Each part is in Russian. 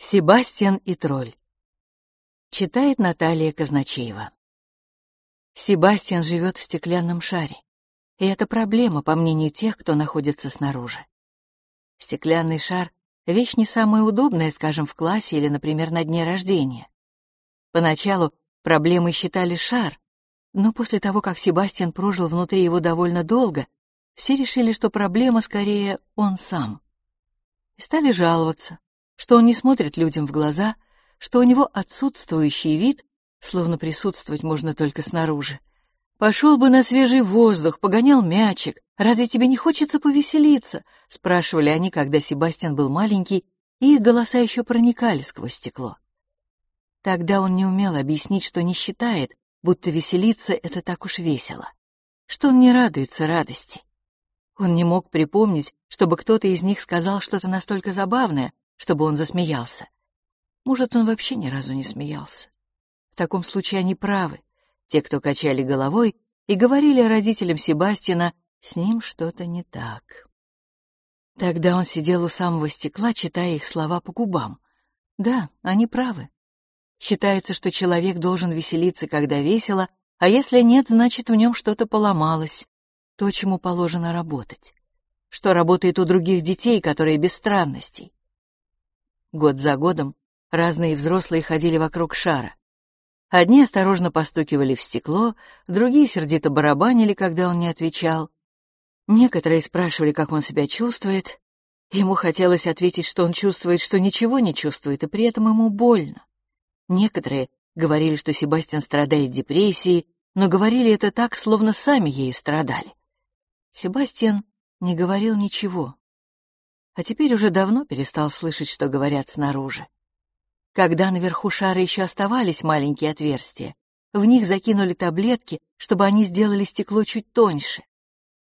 Себастьян и тролль. Читает Наталья Казначеева. Себастьян живет в стеклянном шаре. И это проблема, по мнению тех, кто находится снаружи. Стеклянный шар — вещь не самая удобная, скажем, в классе или, например, на дне рождения. Поначалу проблемой считали шар, но после того, как Себастьян прожил внутри его довольно долго, все решили, что проблема скорее он сам. И стали жаловаться, что он не смотрит людям в глаза, что у него отсутствующий вид, словно присутствовать можно только снаружи. «Пошел бы на свежий воздух, погонял мячик. Разве тебе не хочется повеселиться?» — спрашивали они, когда Себастьян был маленький, и их голоса еще проникали сквозь стекло. Тогда он не умел объяснить, что не считает, будто веселиться — это так уж весело, что он не радуется радости. Он не мог припомнить, чтобы кто-то из них сказал что-то настолько забавное, чтобы он засмеялся. Может, он вообще ни разу не смеялся. В таком случае они правы. Те, кто качали головой и говорили родителям Себастьяна, с ним что-то не так. Тогда он сидел у самого стекла, читая их слова по губам. Да, они правы. Считается, что человек должен веселиться, когда весело, а если нет, значит, в нем что-то поломалось, то, чему положено работать. Что работает у других детей, которые без странностей. Год за годом разные взрослые ходили вокруг шара. Одни осторожно постукивали в стекло, другие сердито барабанили, когда он не отвечал. Некоторые спрашивали, как он себя чувствует. Ему хотелось ответить, что он чувствует, что ничего не чувствует, и при этом ему больно. Некоторые говорили, что Себастьян страдает депрессией, но говорили это так, словно сами ею страдали. Себастьян не говорил ничего а теперь уже давно перестал слышать, что говорят снаружи. Когда наверху шара еще оставались маленькие отверстия, в них закинули таблетки, чтобы они сделали стекло чуть тоньше.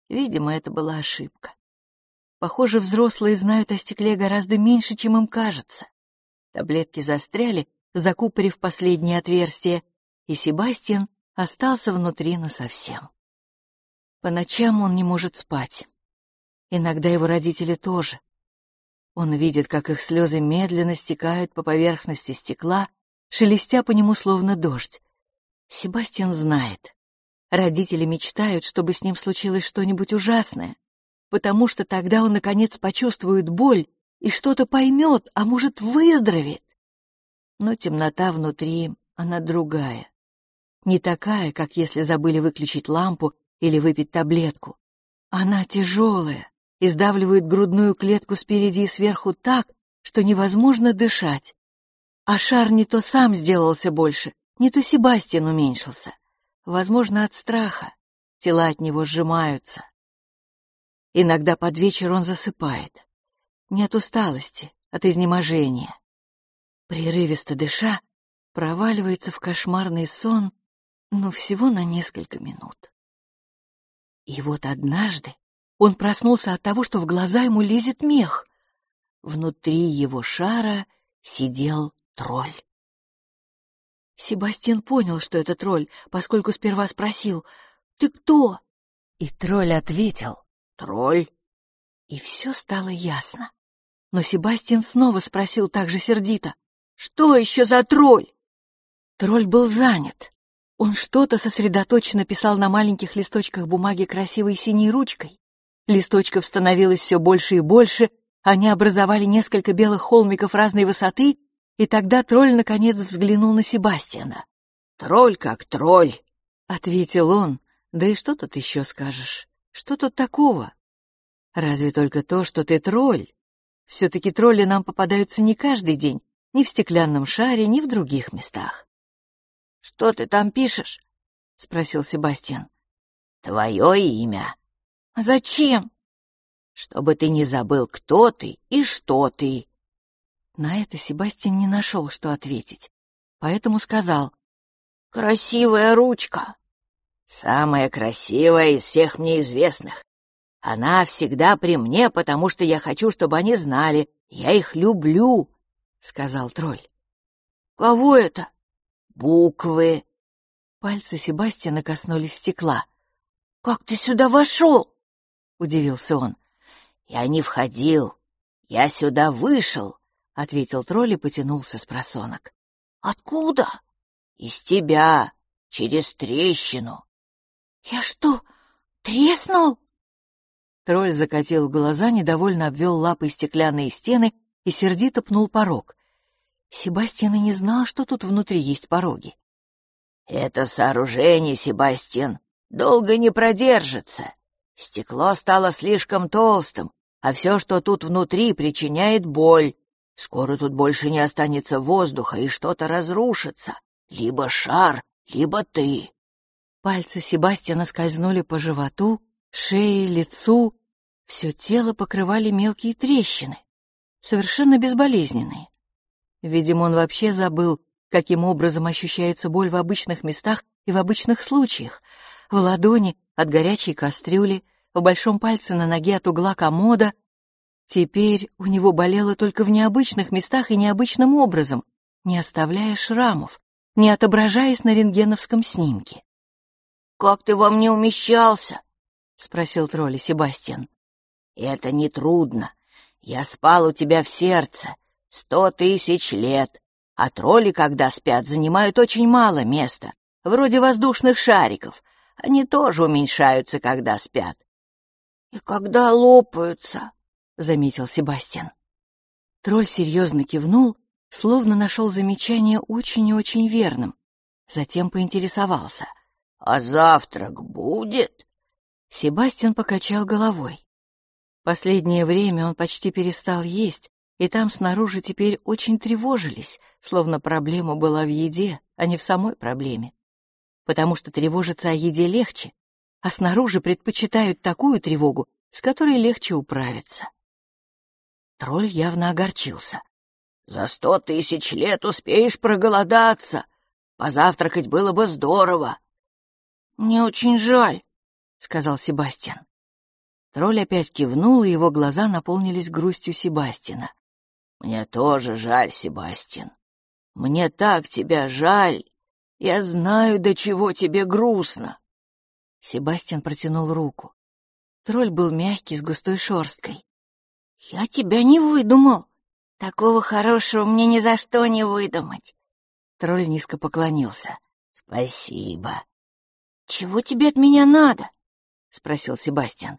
Видимо, это была ошибка. Похоже, взрослые знают о стекле гораздо меньше, чем им кажется. Таблетки застряли, закупорив последнее отверстие, и Себастьян остался внутри насовсем. По ночам он не может спать. Иногда его родители тоже. Он видит, как их слезы медленно стекают по поверхности стекла, шелестя по нему словно дождь. Себастьян знает. Родители мечтают, чтобы с ним случилось что-нибудь ужасное, потому что тогда он, наконец, почувствует боль и что-то поймет, а может, выздоровеет. Но темнота внутри, она другая. Не такая, как если забыли выключить лампу или выпить таблетку. Она тяжелая, и сдавливают грудную клетку спереди и сверху так, что невозможно дышать. А шар не то сам сделался больше, не то Себастьян уменьшился. Возможно, от страха. Тела от него сжимаются. Иногда под вечер он засыпает. Не от усталости, от изнеможения. Прерывисто дыша, проваливается в кошмарный сон, но всего на несколько минут. И вот однажды он проснулся от того, что в глаза ему лезет мех. Внутри его шара сидел тролль. Себастьян понял, что это тролль, поскольку сперва спросил «Ты кто?» И тролль ответил «Тролль». И все стало ясно. Но Себастьян снова спросил так же сердито «Что еще за тролль?» Тролль был занят. Он что-то сосредоточенно писал на маленьких листочках бумаги красивой синей ручкой. Листочков становилось все больше и больше, они образовали несколько белых холмиков разной высоты, и тогда тролль наконец взглянул на Себастьяна. «Тролль как тролль», — ответил он. «Да и что тут еще скажешь? Что тут такого? Разве только то, что ты тролль. Все-таки тролли нам попадаются не каждый день, ни в стеклянном шаре, ни в других местах». «Что ты там пишешь?» — спросил Себастьян. «Твое имя», «Зачем?» «Чтобы ты не забыл, кто ты и что ты». На это Себастьян не нашел, что ответить, поэтому сказал «Красивая ручка». «Самая красивая из всех мне известных. Она всегда при мне, потому что я хочу, чтобы они знали, я их люблю», — сказал тролль. «Кого это?» «Буквы». Пальцы Себастьяна коснулись стекла. «Как ты сюда вошел?» Удивился он. «Я не входил. Я сюда вышел. — ответил тролль и потянулся с просонок. «Откуда?» «Из тебя, через трещину». «Я что, треснул?» Тролль закатил глаза, недовольно обвел лапой стеклянные стены и сердито пнул порог. Себастьян и не знал, что тут внутри есть пороги. «Это сооружение, Себастьян, долго не продержится. Стекло стало слишком толстым, а все, что тут внутри, причиняет боль. Скоро тут больше не останется воздуха, и что-то разрушится. Либо шар, либо ты». Пальцы Себастьяна скользнули по животу, шее, лицу. Все тело покрывали мелкие трещины, совершенно безболезненные. Видимо, он вообще забыл, каким образом ощущается боль в обычных местах и в обычных случаях. В ладони от горячей кастрюли, в большом пальце на ноге от угла комода. Теперь у него болело только в необычных местах и необычным образом, не оставляя шрамов, не отображаясь на рентгеновском снимке. «Как ты во мне умещался?» — спросил тролли Себастьян. «Это нетрудно. Я спал у тебя в сердце. Сто тысяч лет. А тролли, когда спят, занимают очень мало места. Вроде воздушных шариков. Они тоже уменьшаются, когда спят. «И когда лопаются», — заметил Себастьян. Тролль серьезно кивнул, словно нашел замечание очень и очень верным. Затем поинтересовался. «А завтрак будет?» Себастьян покачал головой. Последнее время он почти перестал есть, и там снаружи теперь очень тревожились, словно проблема была в еде, а не в самой проблеме. Потому что тревожиться о еде легче, а снаружи предпочитают такую тревогу, с которой легче управиться. Тролль явно огорчился. «За сто тысяч лет успеешь проголодаться. Позавтракать было бы здорово». «Мне очень жаль», — сказал Себастьян. Тролль опять кивнул, и его глаза наполнились грустью Себастина. «Мне тоже жаль, Себастьян. Мне так тебя жаль. Я знаю, до чего тебе грустно. Себастьян протянул руку. Тролль был мягкий, с густой шерсткой. «Я тебя не выдумал. Такого хорошего мне ни за что не выдумать». Тролль низко поклонился. «Спасибо». «Чего тебе от меня надо?» — спросил Себастьян.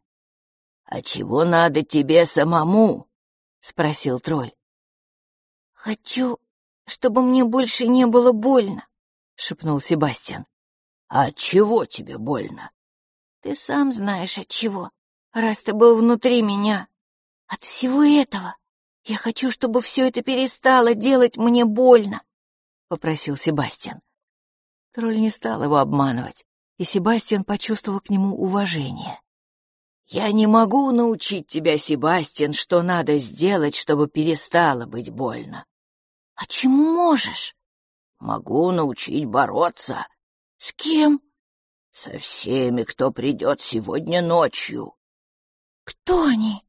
«А чего надо тебе самому?» — спросил тролль. «Хочу, чтобы мне больше не было больно», — шепнул Себастьян. «А чего тебе больно?» Ты сам знаешь от чего, раз ты был внутри меня. От всего этого. Я хочу, чтобы все это перестало делать мне больно, — попросил Себастьян. Тролль не стал его обманывать, и Себастьян почувствовал к нему уважение. «Я не могу научить тебя, Себастьян, что надо сделать, чтобы перестало быть больно». «А чему можешь?» «Могу научить бороться». «С кем?» со всеми, кто придет сегодня ночью. Кто они?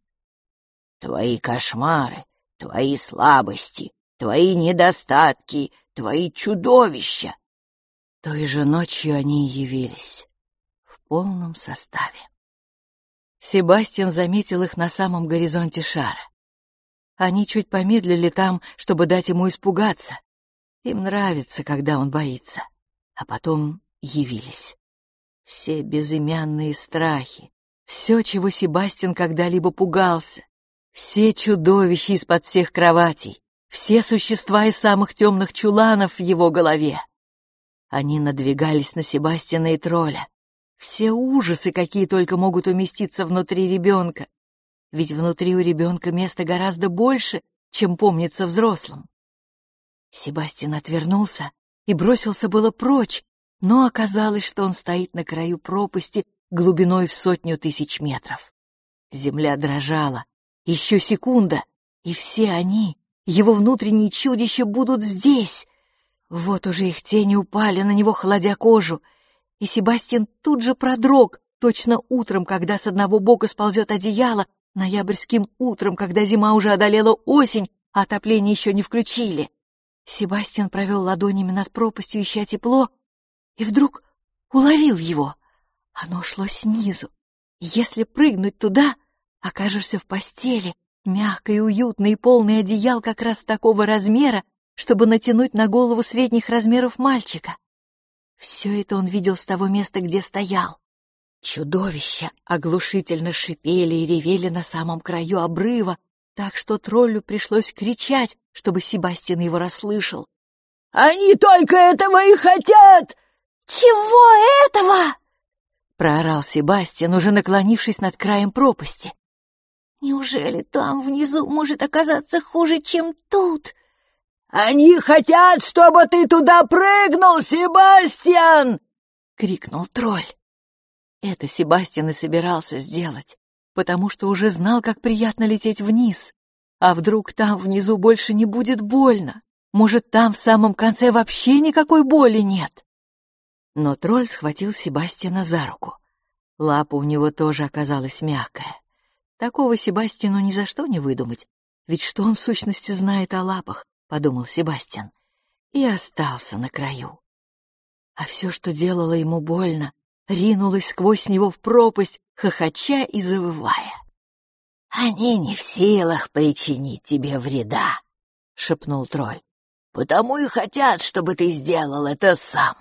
Твои кошмары, твои слабости, твои недостатки, твои чудовища. Той же ночью они явились в полном составе. Себастьян заметил их на самом горизонте шара. Они чуть помедлили там, чтобы дать ему испугаться. Им нравится, когда он боится. А потом явились все безымянные страхи, все, чего Себастьян когда-либо пугался, все чудовища из-под всех кроватей, все существа из самых темных чуланов в его голове. Они надвигались на Себастьяна и тролля. Все ужасы, какие только могут уместиться внутри ребенка. Ведь внутри у ребенка места гораздо больше, чем помнится взрослым. Себастьян отвернулся и бросился было прочь, но оказалось, что он стоит на краю пропасти глубиной в сотню тысяч метров. Земля дрожала. Еще секунда, и все они, его внутренние чудища, будут здесь. Вот уже их тени упали на него, холодя кожу, и Себастьян тут же продрог, точно утром, когда с одного бока сползет одеяло, ноябрьским утром, когда зима уже одолела осень, а отопление еще не включили. Себастьян провел ладонями над пропастью, ища тепло, и вдруг уловил его. Оно шло снизу. Если прыгнуть туда, окажешься в постели, Мягкий, уютный и полный одеял как раз такого размера, чтобы натянуть на голову средних размеров мальчика. Все это он видел с того места, где стоял. Чудовища оглушительно шипели и ревели на самом краю обрыва, так что троллю пришлось кричать, чтобы Себастьян его расслышал. «Они только этого и хотят!» «Чего этого?» — проорал Себастьян, уже наклонившись над краем пропасти. «Неужели там внизу может оказаться хуже, чем тут?» «Они хотят, чтобы ты туда прыгнул, Себастьян!» — крикнул тролль. Это Себастьян и собирался сделать, потому что уже знал, как приятно лететь вниз. А вдруг там внизу больше не будет больно? Может, там в самом конце вообще никакой боли нет? Но тролль схватил Себастьяна за руку. Лапа у него тоже оказалась мягкая. Такого Себастьяну ни за что не выдумать, ведь что он в сущности знает о лапах, подумал Себастьян, и остался на краю. А все, что делало ему больно, ринулось сквозь него в пропасть, хохоча и завывая. «Они не в силах причинить тебе вреда», — шепнул тролль. «Потому и хотят, чтобы ты сделал это сам».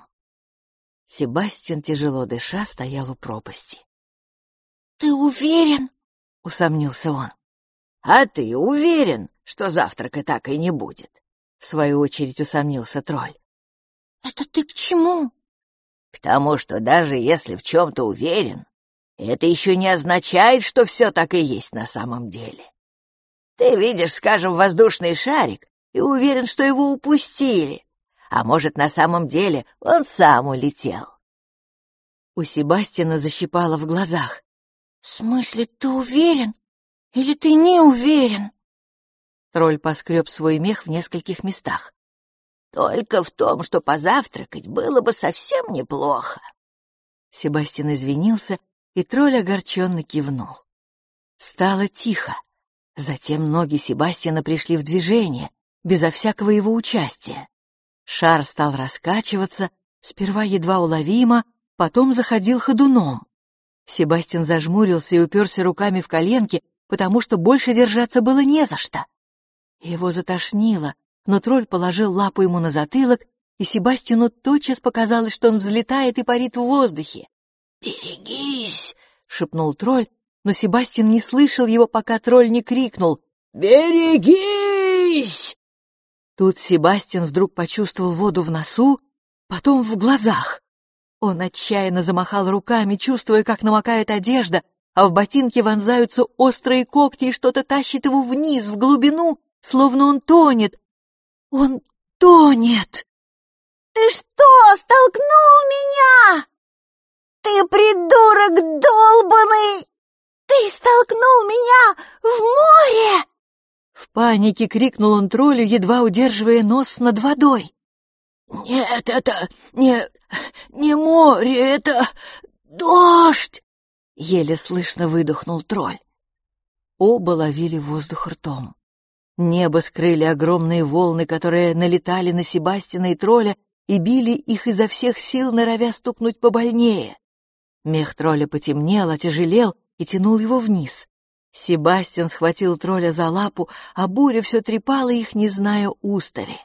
Себастьян, тяжело дыша, стоял у пропасти. «Ты уверен?» — усомнился он. «А ты уверен, что завтрака так и не будет?» — в свою очередь усомнился тролль. «Это ты к чему?» «К тому, что даже если в чем-то уверен, это еще не означает, что все так и есть на самом деле. Ты видишь, скажем, воздушный шарик и уверен, что его упустили, а может, на самом деле он сам улетел. У Себастьяна защипало в глазах. «В смысле, ты уверен? Или ты не уверен?» Тролль поскреб свой мех в нескольких местах. «Только в том, что позавтракать было бы совсем неплохо». Себастьян извинился, и тролль огорченно кивнул. Стало тихо. Затем ноги Себастьяна пришли в движение, безо всякого его участия. Шар стал раскачиваться, сперва едва уловимо, потом заходил ходуном. Себастьян зажмурился и уперся руками в коленки, потому что больше держаться было не за что. Его затошнило, но тролль положил лапу ему на затылок, и Себастьяну тотчас показалось, что он взлетает и парит в воздухе. «Берегись!» — шепнул тролль, но Себастьян не слышал его, пока тролль не крикнул «Берегись!» Тут Себастьян вдруг почувствовал воду в носу, потом в глазах. Он отчаянно замахал руками, чувствуя, как намокает одежда, а в ботинке вонзаются острые когти и что-то тащит его вниз, в глубину, словно он тонет. Он тонет! «Ты что, столкнул меня? Ты придурок долбанный! Ты столкнул меня в море!» В панике крикнул он троллю, едва удерживая нос над водой. «Нет, это не... не море, это дождь!» Еле слышно выдохнул тролль. Оба ловили воздух ртом. Небо скрыли огромные волны, которые налетали на Себастина и тролля и били их изо всех сил, норовя стукнуть побольнее. Мех тролля потемнел, отяжелел и тянул его вниз. Себастьян схватил тролля за лапу, а буря все трепала их, не зная устали.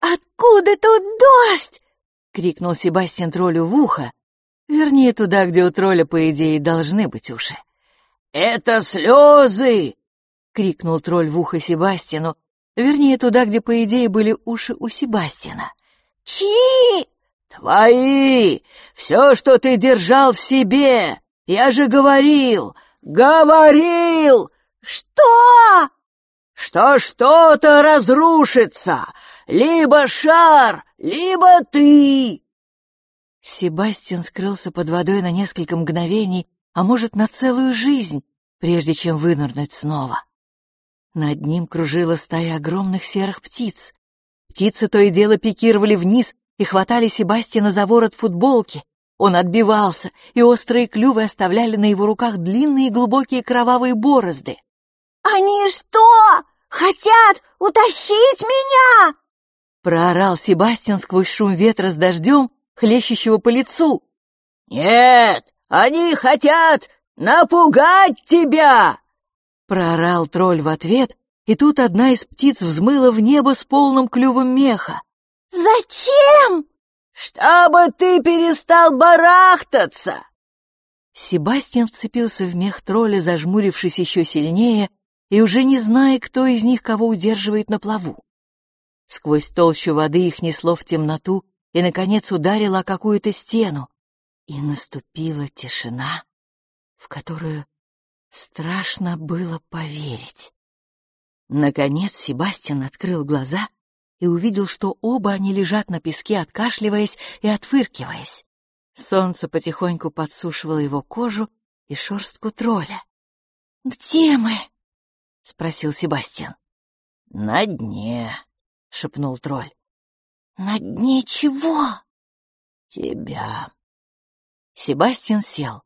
«Откуда тут дождь?» — крикнул Себастьян троллю в ухо. Вернее, туда, где у тролля, по идее, должны быть уши. «Это слезы!» — крикнул тролль в ухо Себастьяну. Вернее, туда, где, по идее, были уши у Себастьяна. «Чьи?» «Твои! Все, что ты держал в себе! Я же говорил! Говорил! Что? Что что-то разрушится! Либо шар, либо ты!» Себастьян скрылся под водой на несколько мгновений, а может, на целую жизнь, прежде чем вынырнуть снова. Над ним кружила стая огромных серых птиц. Птицы то и дело пикировали вниз и хватали Себастьяна за ворот футболки, он отбивался, и острые клювы оставляли на его руках длинные глубокие кровавые борозды. «Они что, хотят утащить меня?» Проорал Себастьян сквозь шум ветра с дождем, хлещущего по лицу. «Нет, они хотят напугать тебя!» Проорал тролль в ответ, и тут одна из птиц взмыла в небо с полным клювом меха. «Зачем?» «Чтобы ты перестал барахтаться!» Себастьян вцепился в мех тролля, зажмурившись еще сильнее, и уже не зная, кто из них кого удерживает на плаву. Сквозь толщу воды их несло в темноту и, наконец, ударило о какую-то стену. И наступила тишина, в которую страшно было поверить. Наконец Себастьян открыл глаза и увидел, что оба они лежат на песке, откашливаясь и отфыркиваясь. Солнце потихоньку подсушивало его кожу и шерстку тролля. «Где мы?» — спросил Себастьян. «На дне», — шепнул тролль. «На дне чего?» «Тебя». Себастьян сел.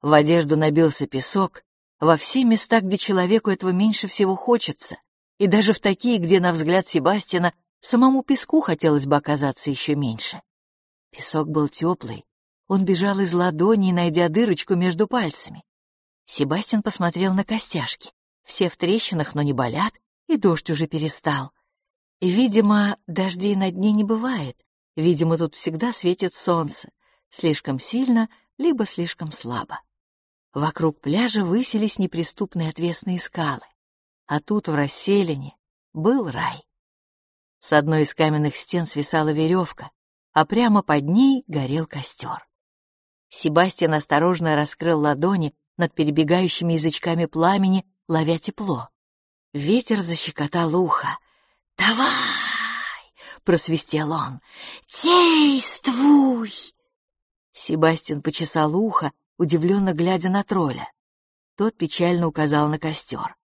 В одежду набился песок, во все места, где человеку этого меньше всего хочется, и даже в такие, где, на взгляд Себастьяна, самому песку хотелось бы оказаться еще меньше. Песок был теплый, он бежал из ладони, найдя дырочку между пальцами. Себастьян посмотрел на костяшки. Все в трещинах, но не болят, и дождь уже перестал. Видимо, дождей на дне не бывает. Видимо, тут всегда светит солнце. Слишком сильно, либо слишком слабо. Вокруг пляжа высились неприступные отвесные скалы. А тут, в расселине, был рай. С одной из каменных стен свисала веревка, а прямо под ней горел костер. Себастьян осторожно раскрыл ладони над перебегающими язычками пламени, ловя тепло. Ветер защекотал ухо. «Давай!» — просвистел он. «Действуй!» Себастьян почесал ухо, удивленно глядя на тролля. Тот печально указал на костер.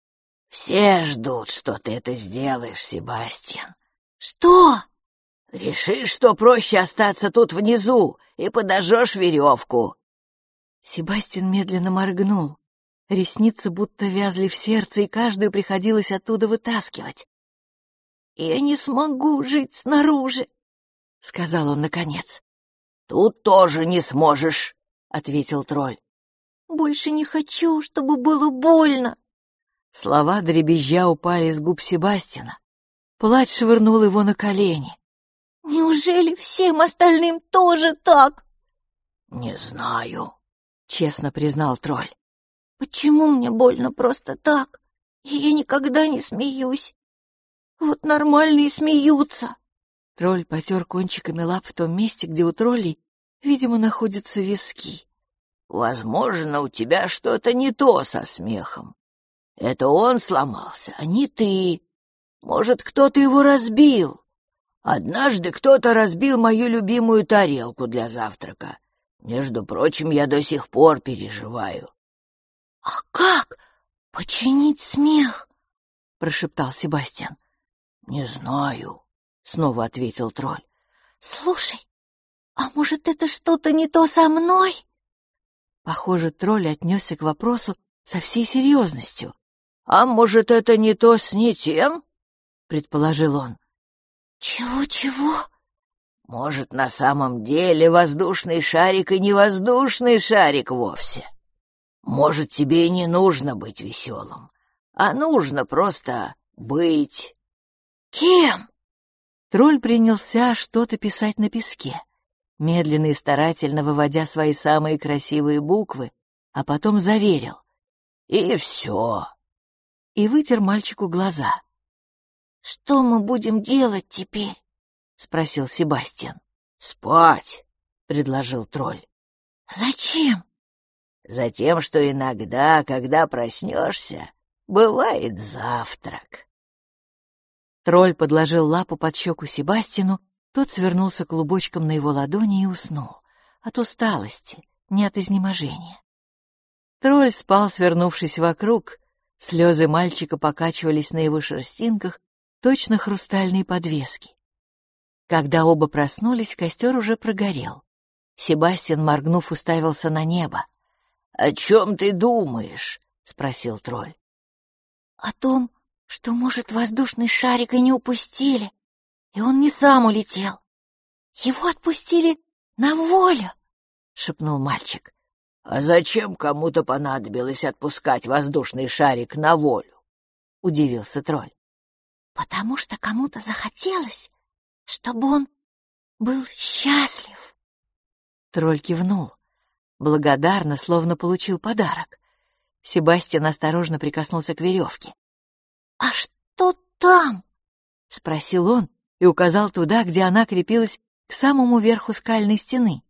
«Все ждут, что ты это сделаешь, Себастьян». «Что?» «Решишь, что проще остаться тут внизу и подожжешь веревку». Себастьян медленно моргнул. Ресницы будто вязли в сердце, и каждую приходилось оттуда вытаскивать. «Я не смогу жить снаружи», — сказал он наконец. «Тут тоже не сможешь», — ответил тролль. «Больше не хочу, чтобы было больно». Слова дребезжа упали с губ Себастьяна. Плач швырнул его на колени. «Неужели всем остальным тоже так?» «Не знаю», — честно признал тролль. «Почему мне больно просто так? И я никогда не смеюсь. Вот нормальные смеются». Тролль потер кончиками лап в том месте, где у троллей Видимо, находятся виски. Возможно, у тебя что-то не то со смехом. Это он сломался, а не ты. Может, кто-то его разбил. Однажды кто-то разбил мою любимую тарелку для завтрака. Между прочим, я до сих пор переживаю. — А как починить смех? — прошептал Себастьян. — Не знаю, — снова ответил тролль. — Слушай, «А может, это что-то не то со мной?» Похоже, тролль отнесся к вопросу со всей серьезностью. «А может, это не то с не тем?» — предположил он. «Чего-чего?» «Может, на самом деле воздушный шарик и не воздушный шарик вовсе? Может, тебе и не нужно быть веселым, а нужно просто быть...» «Кем?» Тролль принялся что-то писать на песке медленно и старательно выводя свои самые красивые буквы, а потом заверил. «И все!» И вытер мальчику глаза. «Что мы будем делать теперь?» — спросил Себастьян. «Спать!» — предложил тролль. «Зачем?» «Затем, что иногда, когда проснешься, бывает завтрак». Тролль подложил лапу под щеку Себастину тот свернулся клубочком на его ладони и уснул. От усталости, не от изнеможения. Тролль спал, свернувшись вокруг. Слезы мальчика покачивались на его шерстинках, точно хрустальные подвески. Когда оба проснулись, костер уже прогорел. Себастьян, моргнув, уставился на небо. «О чем ты думаешь?» — спросил тролль. «О том, что, может, воздушный шарик и не упустили, и он не сам улетел. Его отпустили на волю, — шепнул мальчик. «А зачем кому-то понадобилось отпускать воздушный шарик на волю?» — удивился тролль. «Потому что кому-то захотелось, чтобы он был счастлив». Тролль кивнул, благодарно, словно получил подарок. Себастьян осторожно прикоснулся к веревке. «А что там?» — спросил он и указал туда, где она крепилась к самому верху скальной стены.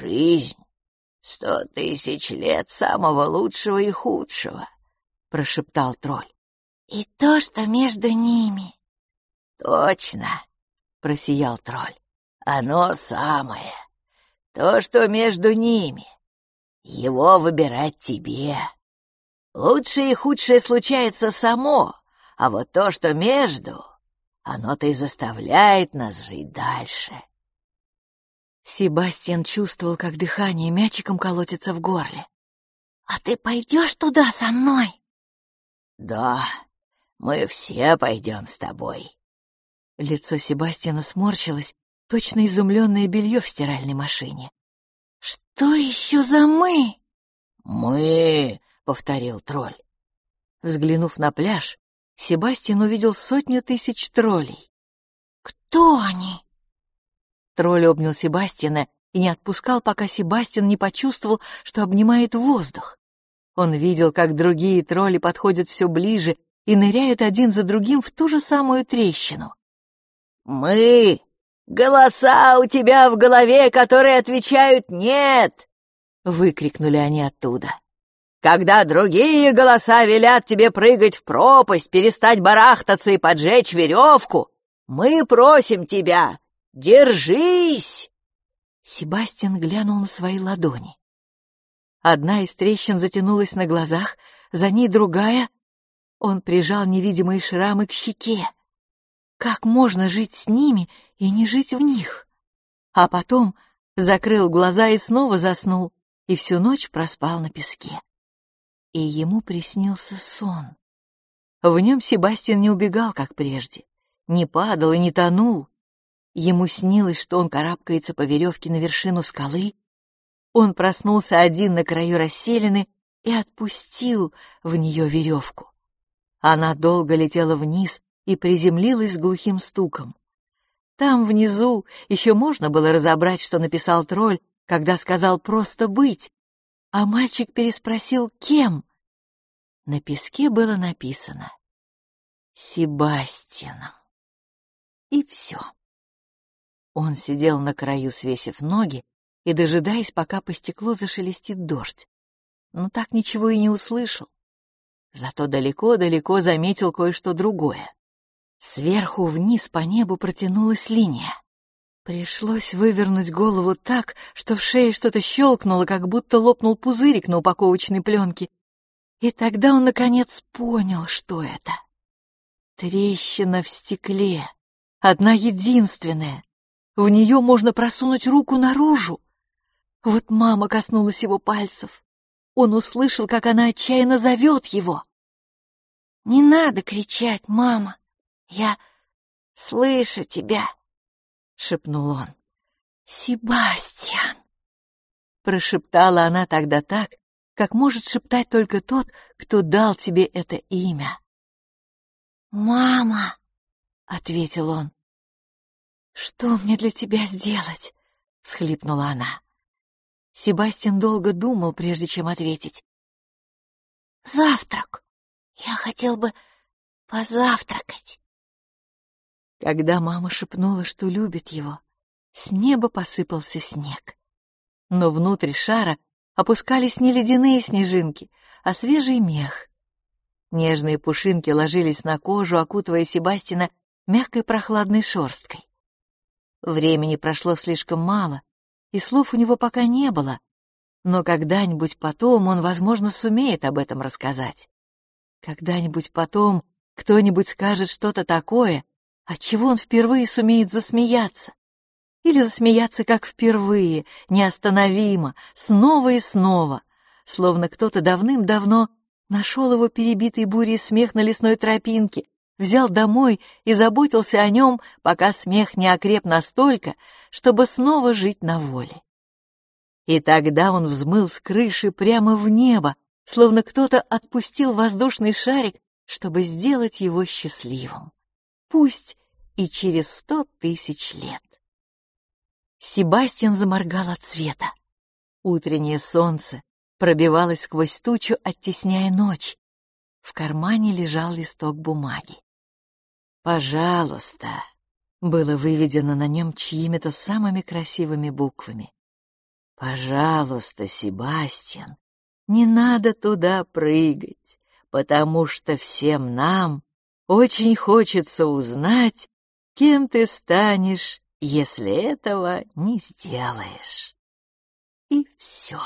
«Жизнь Сто тысяч лет самого лучшего и худшего, — прошептал тролль. И то, что между ними. Точно, — просиял тролль. Оно самое. То, что между ними. Его выбирать тебе. Лучшее и худшее случается само, а вот то, что между, оно-то и заставляет нас жить дальше. Себастьян чувствовал, как дыхание мячиком колотится в горле. «А ты пойдешь туда со мной?» «Да, мы все пойдем с тобой». Лицо Себастьяна сморщилось, точно изумленное белье в стиральной машине. «Что еще за мы?» «Мы», — повторил тролль. Взглянув на пляж, Себастьян увидел сотню тысяч троллей. «Кто они?» Тролль обнял Себастьяна и не отпускал, пока Себастьян не почувствовал, что обнимает воздух. Он видел, как другие тролли подходят все ближе и ныряют один за другим в ту же самую трещину. «Мы! Голоса у тебя в голове, которые отвечают «нет!» — выкрикнули они оттуда. «Когда другие голоса велят тебе прыгать в пропасть, перестать барахтаться и поджечь веревку, мы просим тебя Держись!» Себастьян глянул на свои ладони. Одна из трещин затянулась на глазах, за ней другая. Он прижал невидимые шрамы к щеке. Как можно жить с ними и не жить в них? А потом закрыл глаза и снова заснул, и всю ночь проспал на песке. И ему приснился сон. В нем Себастьян не убегал, как прежде, не падал и не тонул. Ему снилось, что он карабкается по веревке на вершину скалы. Он проснулся один на краю расселины и отпустил в нее веревку. Она долго летела вниз и приземлилась с глухим стуком. Там, внизу, еще можно было разобрать, что написал тролль, когда сказал «просто быть», а мальчик переспросил «кем?». На песке было написано «Себастьяном». И все. Он сидел на краю, свесив ноги, и дожидаясь, пока по стеклу зашелестит дождь. Но так ничего и не услышал. Зато далеко-далеко заметил кое-что другое. Сверху вниз по небу протянулась линия. Пришлось вывернуть голову так, что в шее что-то щелкнуло, как будто лопнул пузырик на упаковочной пленке. И тогда он, наконец, понял, что это. Трещина в стекле. Одна единственная. В нее можно просунуть руку наружу. Вот мама коснулась его пальцев. Он услышал, как она отчаянно зовет его. «Не надо кричать, мама. Я слышу тебя», — шепнул он. «Себастьян!» Прошептала она тогда так, как может шептать только тот, кто дал тебе это имя. «Мама!» — ответил он. «Что мне для тебя сделать?» — схлипнула она. Себастьян долго думал, прежде чем ответить. «Завтрак. Я хотел бы позавтракать». Когда мама шепнула, что любит его, с неба посыпался снег. Но внутрь шара опускались не ледяные снежинки, а свежий мех. Нежные пушинки ложились на кожу, окутывая Себастина мягкой прохладной шерсткой. Времени прошло слишком мало, и слов у него пока не было, но когда-нибудь потом он, возможно, сумеет об этом рассказать. Когда-нибудь потом кто-нибудь скажет что-то такое, от чего он впервые сумеет засмеяться. Или засмеяться как впервые, неостановимо, снова и снова, словно кто-то давным-давно нашел его перебитый бурей смех на лесной тропинке взял домой и заботился о нем, пока смех не окреп настолько, чтобы снова жить на воле. И тогда он взмыл с крыши прямо в небо, словно кто-то отпустил воздушный шарик, чтобы сделать его счастливым. Пусть и через сто тысяч лет. Себастьян заморгал от света. Утреннее солнце пробивалось сквозь тучу, оттесняя ночь. В кармане лежал листок бумаги. «Пожалуйста», было выведено на нем чьими-то самыми красивыми буквами. «Пожалуйста, Себастьян, не надо туда прыгать, потому что всем нам очень хочется узнать, кем ты станешь, если этого не сделаешь». И все.